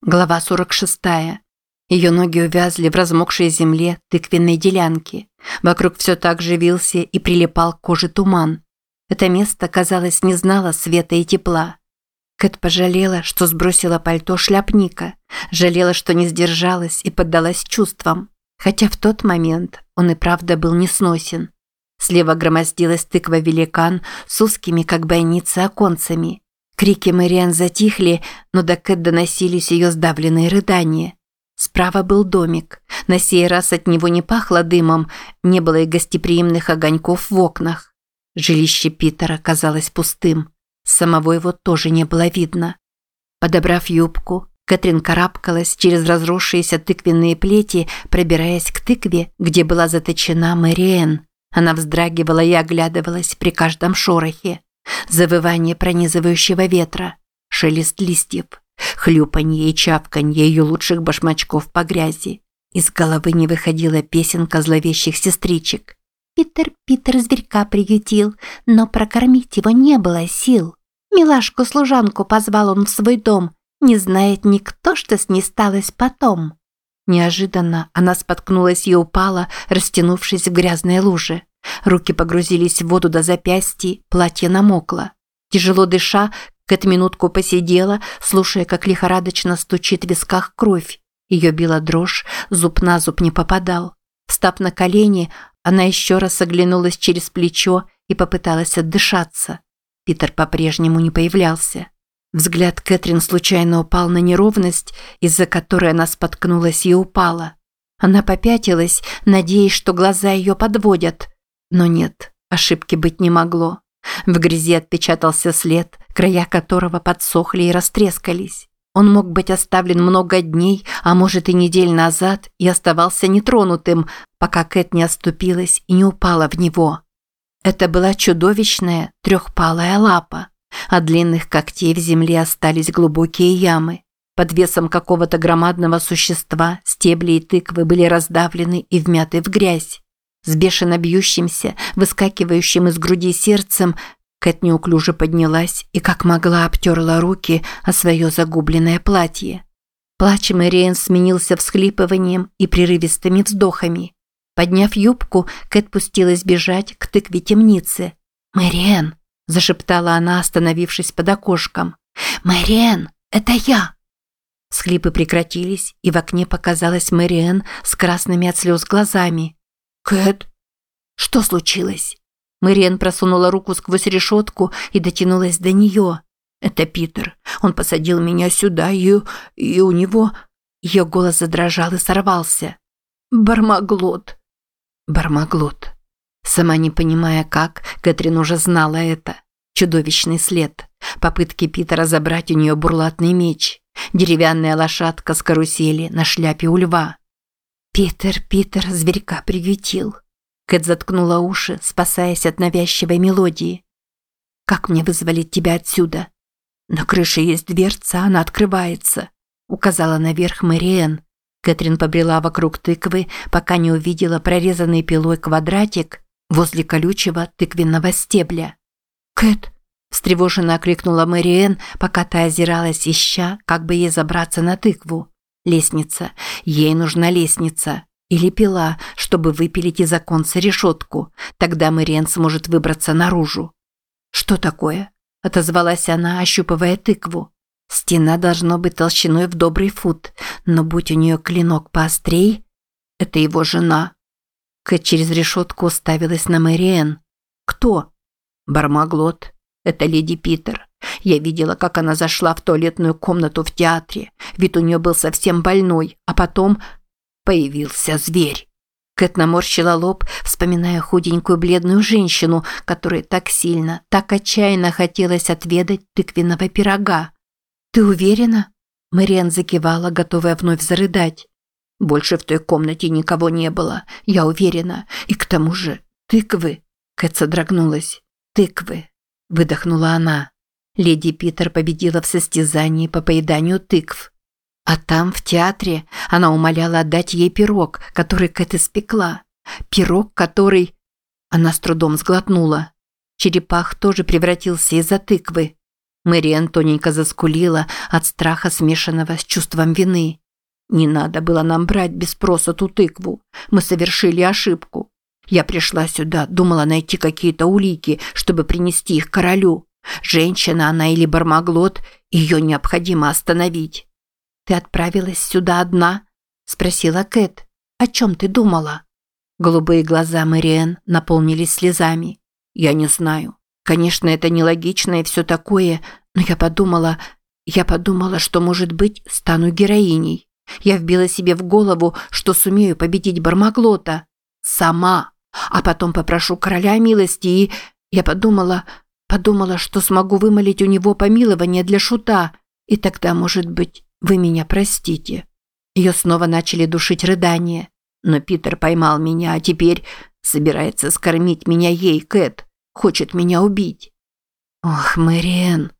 Глава 46. Ее ноги увязли в размокшей земле тыквенной делянки. Вокруг все так же вился и прилипал к коже туман. Это место, казалось, не знало света и тепла. Кэт пожалела, что сбросила пальто шляпника, жалела, что не сдержалась и поддалась чувствам. Хотя в тот момент он и правда был несносен. Слева громоздилась тыква-великан с узкими, как бойницы, оконцами – Крики Мэриан затихли, но до Кэт доносились ее сдавленные рыдания. Справа был домик. На сей раз от него не пахло дымом, не было и гостеприимных огоньков в окнах. Жилище Питера казалось пустым. Самого его тоже не было видно. Подобрав юбку, Кэтрин карабкалась через разросшиеся тыквенные плети, пробираясь к тыкве, где была заточена Мэриэн. Она вздрагивала и оглядывалась при каждом шорохе завывание пронизывающего ветра, шелест листьев, хлюпанье и чавканье ее лучших башмачков по грязи. Из головы не выходила песенка зловещих сестричек. Питер, Питер зверька приютил, но прокормить его не было сил. Милашку-служанку позвал он в свой дом, не знает никто, что с ней сталось потом. Неожиданно она споткнулась и упала, растянувшись в грязной луже. Руки погрузились в воду до запястья, платье намокло. Тяжело дыша, Кэт минутку посидела, слушая, как лихорадочно стучит в висках кровь. Ее била дрожь, зуб на зуб не попадал. Встав на колени, она еще раз оглянулась через плечо и попыталась отдышаться. Питер по-прежнему не появлялся. Взгляд Кэтрин случайно упал на неровность, из-за которой она споткнулась и упала. Она попятилась, надеясь, что глаза ее подводят. Но нет, ошибки быть не могло. В грязи отпечатался след, края которого подсохли и растрескались. Он мог быть оставлен много дней, а может и недель назад, и оставался нетронутым, пока Кэт не оступилась и не упала в него. Это была чудовищная трехпалая лапа. От длинных когтей в земле остались глубокие ямы. Под весом какого-то громадного существа стебли и тыквы были раздавлены и вмяты в грязь. С бешено бьющимся, выскакивающим из груди сердцем, Кэт неуклюже поднялась и как могла обтерла руки о свое загубленное платье. Плач Мэриэн сменился всхлипыванием и прерывистыми вздохами. Подняв юбку, Кэт пустилась бежать к тыкве темницы. «Мэриэн!» – зашептала она, остановившись под окошком. «Мэриэн, это я!» Схлипы прекратились, и в окне показалась Мэриэн с красными от слез глазами. «Кэт, что случилось?» Мэриэн просунула руку сквозь решетку и дотянулась до нее. «Это Питер. Он посадил меня сюда, и, и у него...» Ее голос задрожал и сорвался. «Бармаглот». «Бармаглот». Сама не понимая как, Кэтрин уже знала это. Чудовищный след. Попытки Питера забрать у нее бурлатный меч. Деревянная лошадка с карусели на шляпе у льва. Питер, Питер зверька приютил. Кэт заткнула уши, спасаясь от навязчивой мелодии. «Как мне вызволить тебя отсюда?» «На крыше есть дверца, она открывается», – указала наверх Мэриэн. Кэтрин побрела вокруг тыквы, пока не увидела прорезанный пилой квадратик возле колючего тыквенного стебля. «Кэт!» – встревоженно окликнула Мэриэн, пока та озиралась, ища, как бы ей забраться на тыкву. Лестница. Ей нужна лестница. Или пила, чтобы выпилить из оконца решетку. Тогда Мэриэн сможет выбраться наружу. «Что такое?» – отозвалась она, ощупывая тыкву. Стена должно быть толщиной в добрый фут, но будь у нее клинок поострей, это его жена. Кэт через решетку уставилась на Мэриэн. «Кто?» «Бармаглот. Это леди Питер. Я видела, как она зашла в туалетную комнату в театре. Вид у нее был совсем больной, а потом появился зверь. Кэт наморщила лоб, вспоминая худенькую бледную женщину, которой так сильно, так отчаянно хотелось отведать тыквенного пирога. «Ты уверена?» Мэриан закивала, готовая вновь зарыдать. «Больше в той комнате никого не было, я уверена. И к тому же тыквы...» Кэт содрогнулась. «Тыквы...» – выдохнула она. Леди Питер победила в состязании по поеданию тыкв. А там, в театре, она умоляла отдать ей пирог, который Кэт испекла. Пирог, который... Она с трудом сглотнула. Черепах тоже превратился из-за тыквы. Мэриэн тоненько заскулила от страха, смешанного с чувством вины. «Не надо было нам брать без спроса ту тыкву. Мы совершили ошибку. Я пришла сюда, думала найти какие-то улики, чтобы принести их королю. Женщина она или бармаглот, ее необходимо остановить». «Ты отправилась сюда одна?» – спросила Кэт. «О чем ты думала?» Голубые глаза Мэриэн наполнились слезами. «Я не знаю. Конечно, это нелогично и все такое, но я подумала, я подумала, что, может быть, стану героиней. Я вбила себе в голову, что сумею победить Бармаглота. Сама. А потом попрошу короля милости и... Я подумала, подумала, что смогу вымолить у него помилование для шута. И тогда, может быть, вы меня простите. Ее снова начали душить рыдания. Но Питер поймал меня, а теперь собирается скормить меня ей, Кэт хочет меня убить. Ох, Мэриэн.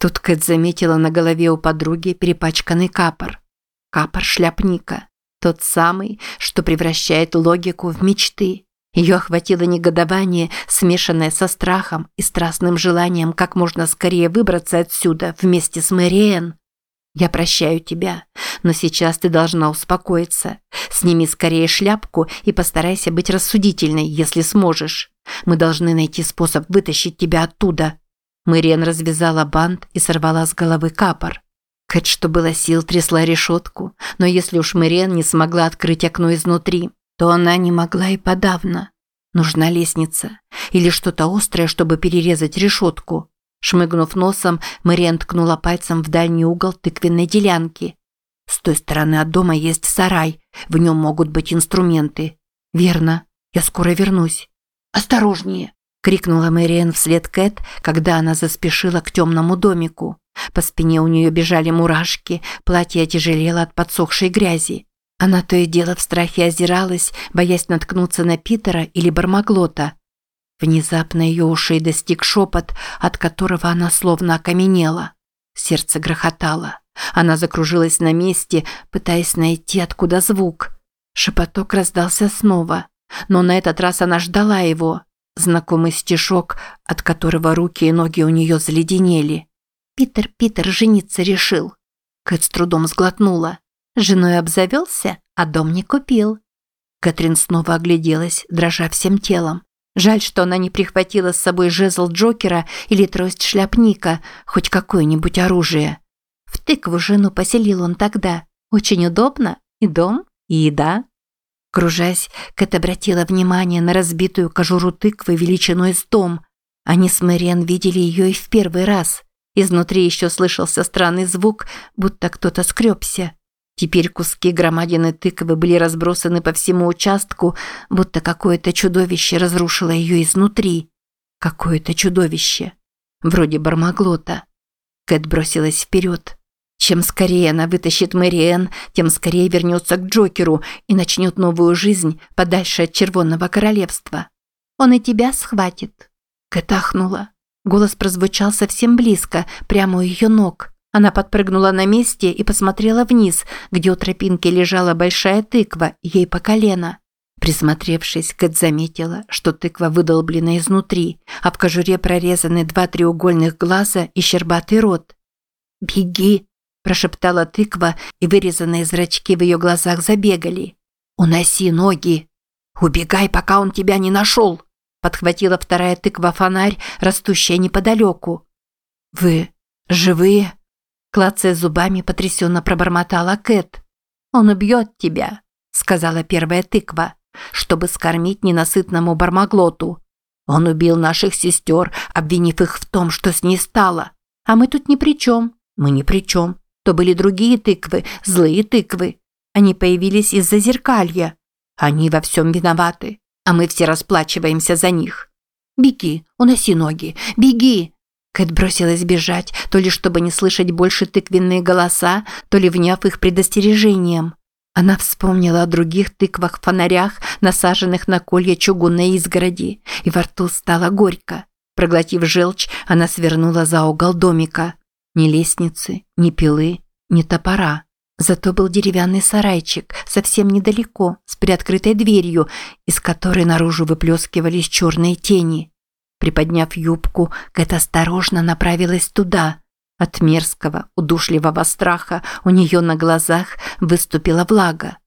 Тут Кэт заметила на голове у подруги перепачканный капор. Капор шляпника. Тот самый, что превращает логику в мечты. Ее охватило негодование, смешанное со страхом и страстным желанием как можно скорее выбраться отсюда вместе с Мэриэн. Я прощаю тебя, но сейчас ты должна успокоиться. Сними скорее шляпку и постарайся быть рассудительной, если сможешь. Мы должны найти способ вытащить тебя оттуда. Мэриэн развязала бант и сорвала с головы капор. Кэт, что было сил, трясла решетку, но если уж Мэриэн не смогла открыть окно изнутри, то она не могла и подавно. Нужна лестница или что-то острое, чтобы перерезать решетку. Шмыгнув носом, Мэриэн ткнула пальцем в дальний угол тыквенной делянки. С той стороны от дома есть сарай, в нем могут быть инструменты. Верно, я скоро вернусь. Осторожнее, крикнула Мэриэн вслед Кэт, когда она заспешила к темному домику. По спине у нее бежали мурашки, платье отяжелело от подсохшей грязи. Она то и дело в страхе озиралась, боясь наткнуться на Питера или Бармаглота. Внезапно ее ушей достиг шепот, от которого она словно окаменела. Сердце грохотало. Она закружилась на месте, пытаясь найти, откуда звук. Шепоток раздался снова, но на этот раз она ждала его. Знакомый стишок, от которого руки и ноги у нее заледенели. «Питер, Питер жениться решил». Кэт с трудом сглотнула. Женой обзавелся, а дом не купил. Кэтрин снова огляделась, дрожа всем телом. Жаль, что она не прихватила с собой жезл Джокера или трость шляпника, хоть какое-нибудь оружие. В тыкву жену поселил он тогда. Очень удобно. И дом, и еда. Кружась, Кэт обратила внимание на разбитую кожуру тыквы величиной с дом. Они с Мэриан видели ее и в первый раз. Изнутри еще слышался странный звук, будто кто-то скребся. Теперь куски громадины тыквы были разбросаны по всему участку, будто какое-то чудовище разрушило ее изнутри. Какое-то чудовище. Вроде Бармаглота. Кэт бросилась вперед. Чем скорее она вытащит Мэриэн, тем скорее вернется к Джокеру и начнет новую жизнь подальше от Червонного Королевства. Он и тебя схватит. Кэт ахнула. Голос прозвучал совсем близко, прямо у ее ног. Она подпрыгнула на месте и посмотрела вниз, где у тропинки лежала большая тыква, ей по колено. Присмотревшись, Кэт заметила, что тыква выдолблена изнутри, а в кожуре прорезаны два треугольных глаза и щербатый рот. «Беги!» – прошептала тыква, и вырезанные зрачки в ее глазах забегали. «Уноси ноги!» «Убегай, пока он тебя не нашел!» – подхватила вторая тыква фонарь, растущая неподалеку. «Вы живые?» Клацая зубами, потрясенно пробормотала Кэт. «Он убьет тебя», – сказала первая тыква, чтобы скормить ненасытному бармаглоту. Он убил наших сестер, обвинив их в том, что с ней стало. А мы тут ни при чем. Мы ни при чем. То были другие тыквы, злые тыквы. Они появились из-за зеркалья. Они во всем виноваты, а мы все расплачиваемся за них. Беги, уноси ноги, беги, Кэт бросилась бежать, то ли чтобы не слышать больше тыквенные голоса, то ли вняв их предостережением. Она вспомнила о других тыквах-фонарях, насаженных на колья чугунной изгороди, и во рту стало горько. Проглотив желчь, она свернула за угол домика. Ни лестницы, ни пилы, ни топора. Зато был деревянный сарайчик, совсем недалеко, с приоткрытой дверью, из которой наружу выплескивались черные тени. Приподняв юбку, Кэт осторожно направилась туда. От мерзкого, удушливого страха у нее на глазах выступила влага.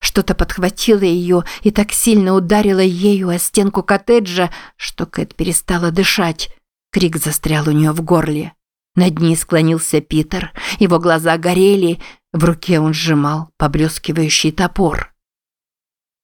Что-то подхватило ее и так сильно ударило ею о стенку коттеджа, что Кэт перестала дышать. Крик застрял у нее в горле. Над ней склонился Питер, его глаза горели, в руке он сжимал поблескивающий топор.